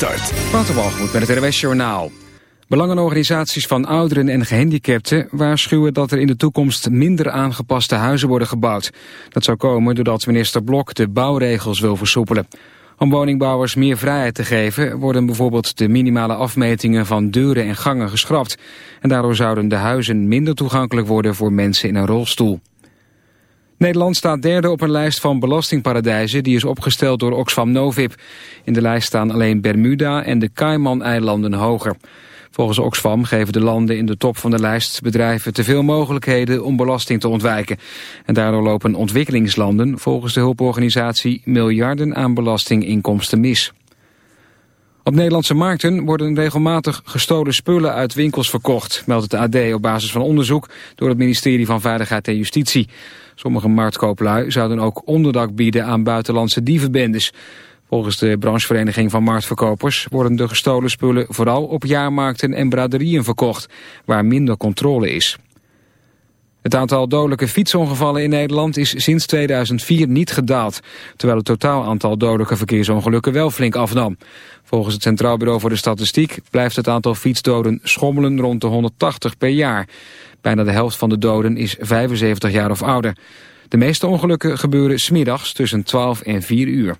Start. Waterwalgemoed met het RWS Journaal. Belangenorganisaties van ouderen en gehandicapten waarschuwen dat er in de toekomst minder aangepaste huizen worden gebouwd. Dat zou komen doordat minister Blok de bouwregels wil versoepelen. Om woningbouwers meer vrijheid te geven worden bijvoorbeeld de minimale afmetingen van deuren en gangen geschrapt. En daardoor zouden de huizen minder toegankelijk worden voor mensen in een rolstoel. Nederland staat derde op een lijst van belastingparadijzen... die is opgesteld door Oxfam Novib. In de lijst staan alleen Bermuda en de Cayman-eilanden hoger. Volgens Oxfam geven de landen in de top van de lijst bedrijven te veel mogelijkheden om belasting te ontwijken. En daardoor lopen ontwikkelingslanden volgens de hulporganisatie miljarden aan belastinginkomsten mis. Op Nederlandse markten worden regelmatig gestolen spullen uit winkels verkocht, meldt het AD op basis van onderzoek door het ministerie van Veiligheid en Justitie. Sommige marktkooplui zouden ook onderdak bieden aan buitenlandse dievenbendes. Volgens de branchevereniging van marktverkopers worden de gestolen spullen vooral op jaarmarkten en braderieën verkocht, waar minder controle is. Het aantal dodelijke fietsongevallen in Nederland is sinds 2004 niet gedaald, terwijl het totaal aantal dodelijke verkeersongelukken wel flink afnam. Volgens het Centraal Bureau voor de Statistiek blijft het aantal fietsdoden schommelen rond de 180 per jaar. Bijna de helft van de doden is 75 jaar of ouder. De meeste ongelukken gebeuren smiddags tussen 12 en 4 uur.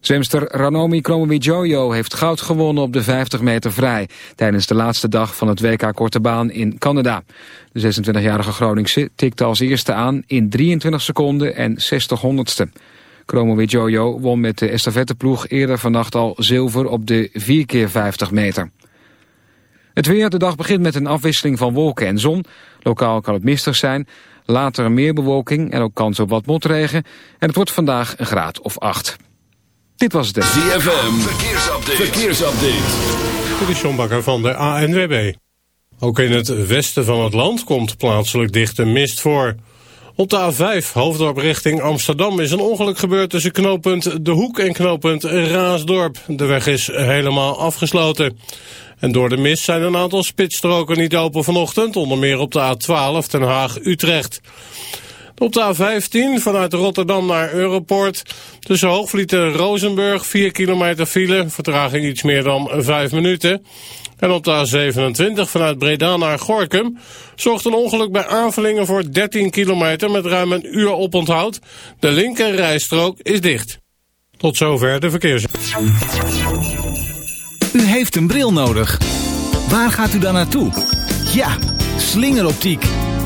Zwemster Ranomi Kromowidjojo heeft goud gewonnen op de 50 meter vrij... tijdens de laatste dag van het WK Korte Baan in Canada. De 26-jarige Groningse tikte als eerste aan in 23 seconden en 60 honderdste. Kromowidjojo won met de estafetteploeg eerder vannacht al zilver op de 4 keer 50 meter. Het weer, de dag begint met een afwisseling van wolken en zon. Lokaal kan het mistig zijn. Later meer bewolking en ook kans op wat motregen. En het wordt vandaag een graad of acht. Dit was het. ZFM, verkeersupdate. verkeersupdate. De Sjombakker van de ANWB. Ook in het westen van het land komt plaatselijk dichte mist voor. Op de A5, hoofddorp richting Amsterdam, is een ongeluk gebeurd tussen knooppunt De Hoek en knooppunt Raasdorp. De weg is helemaal afgesloten. En door de mist zijn een aantal spitsstroken niet open vanochtend, onder meer op de A12 Den Haag-Utrecht. Op de A15 vanuit Rotterdam naar Europort. Tussen Hoogvliet en Rozenburg 4 kilometer file. Vertraging iets meer dan 5 minuten. En op de A27 vanuit Breda naar Gorkum zorgt een ongeluk bij aanvullingen voor 13 kilometer met ruim een uur oponthoud. De linker rijstrook is dicht. Tot zover de verkeers. U heeft een bril nodig. Waar gaat u dan naartoe? Ja, slingeroptiek.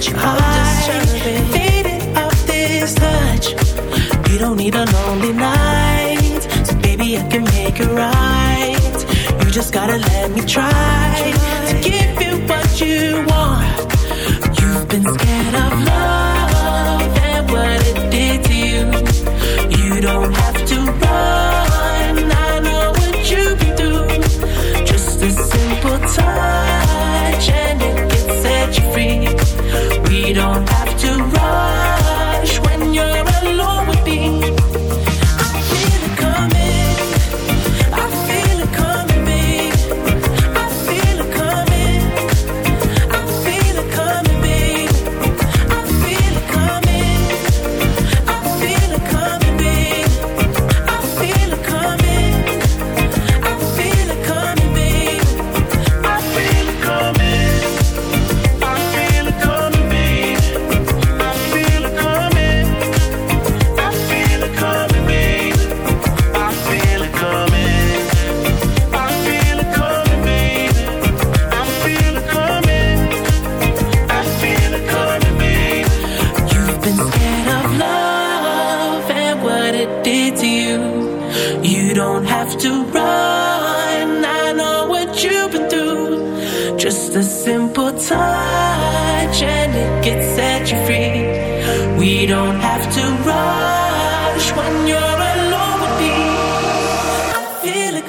起航。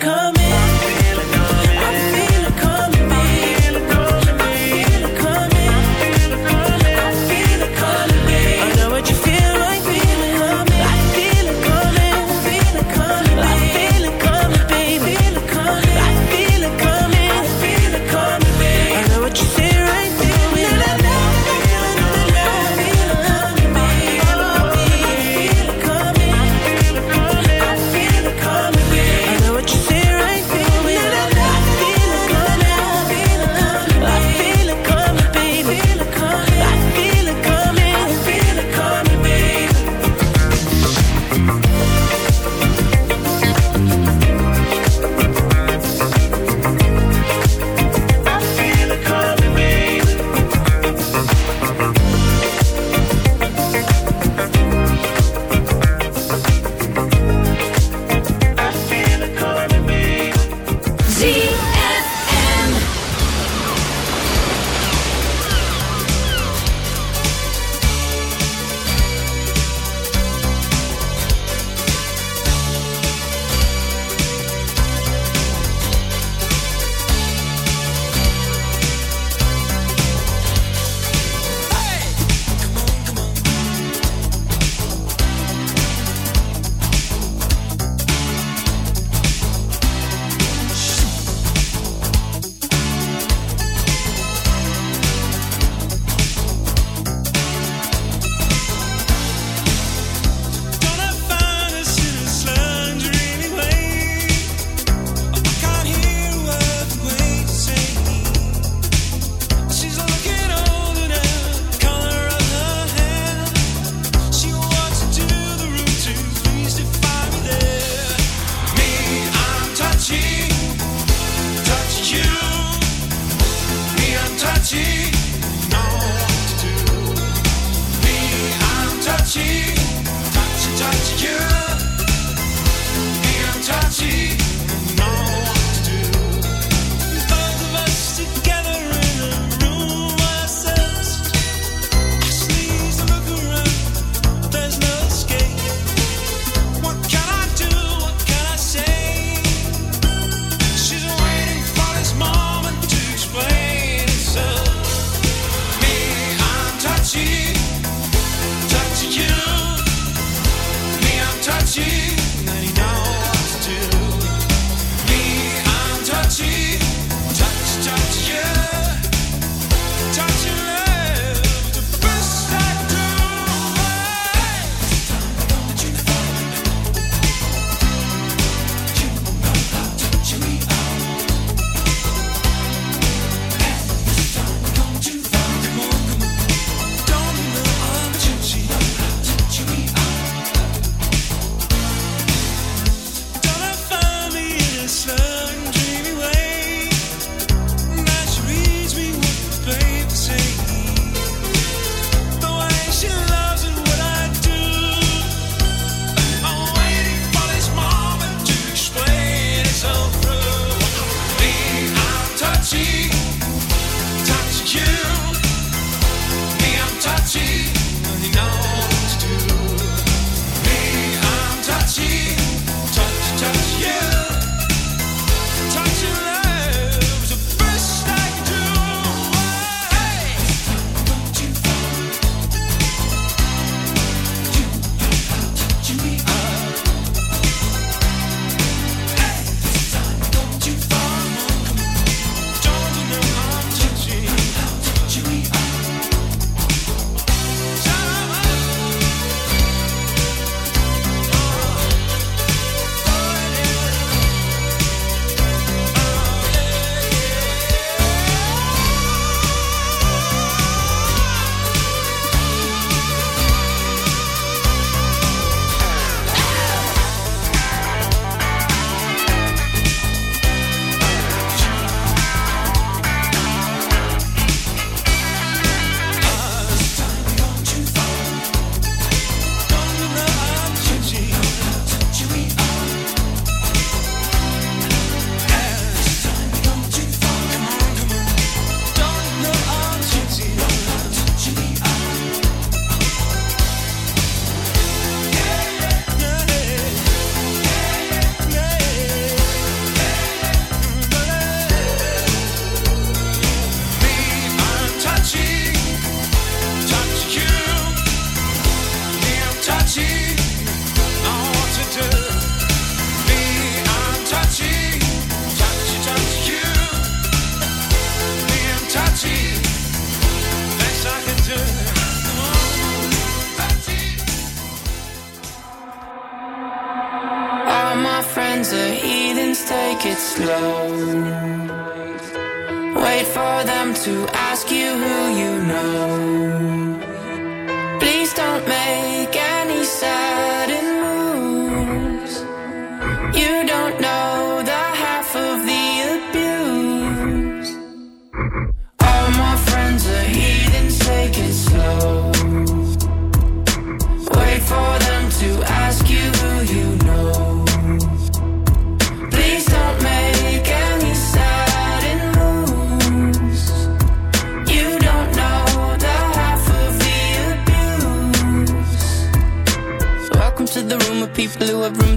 Coming.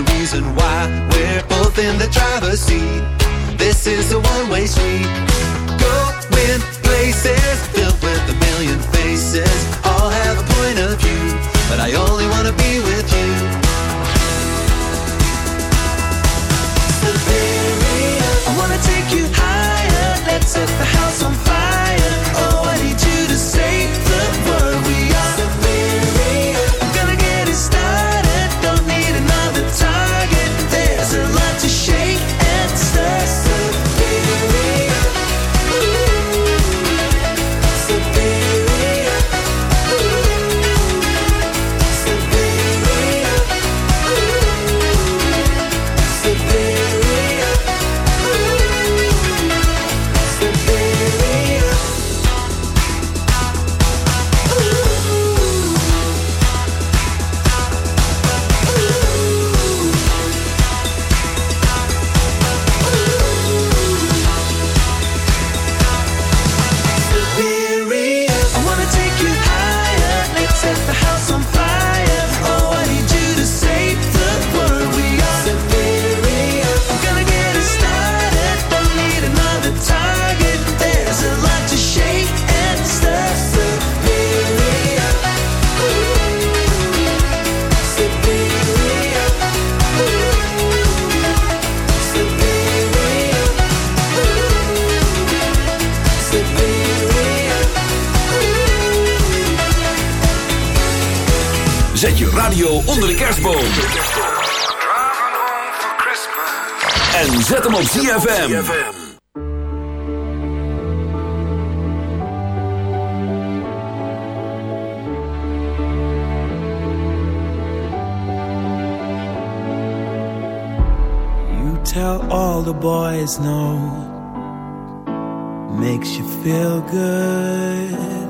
A reason why we're both in the driver's seat. This is a one-way street. Going places filled with a million faces. All have a point of view, but I only wanna be with you. Superior. I wanna take you higher. Let's set the house on fire. Radio onder de kerstboom. En zet hem op ZFM. You tell all the boys no. Makes you feel good,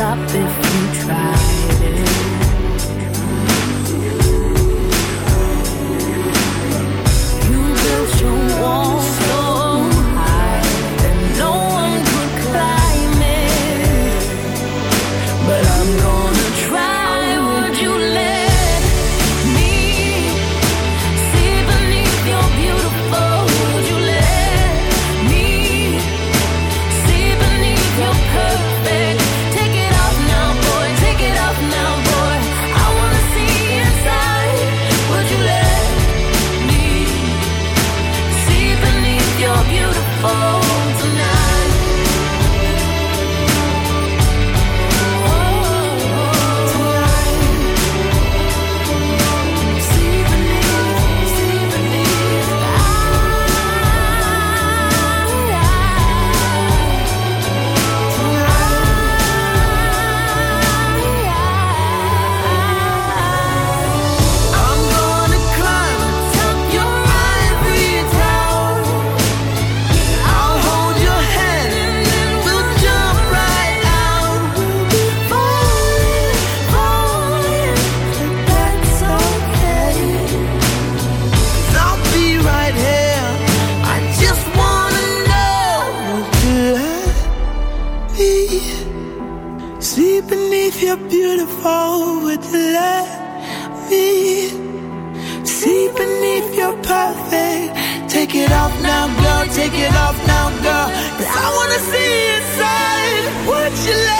stop if you tried it. take it off now, girl. Cause I wanna see inside what you like.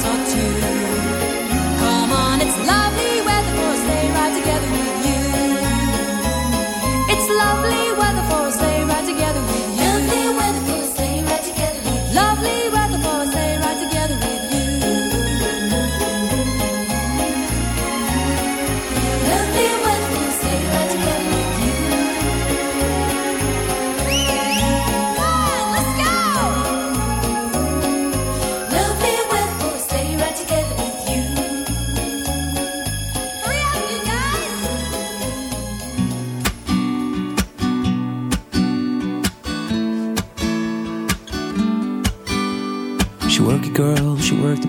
saw two.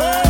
world.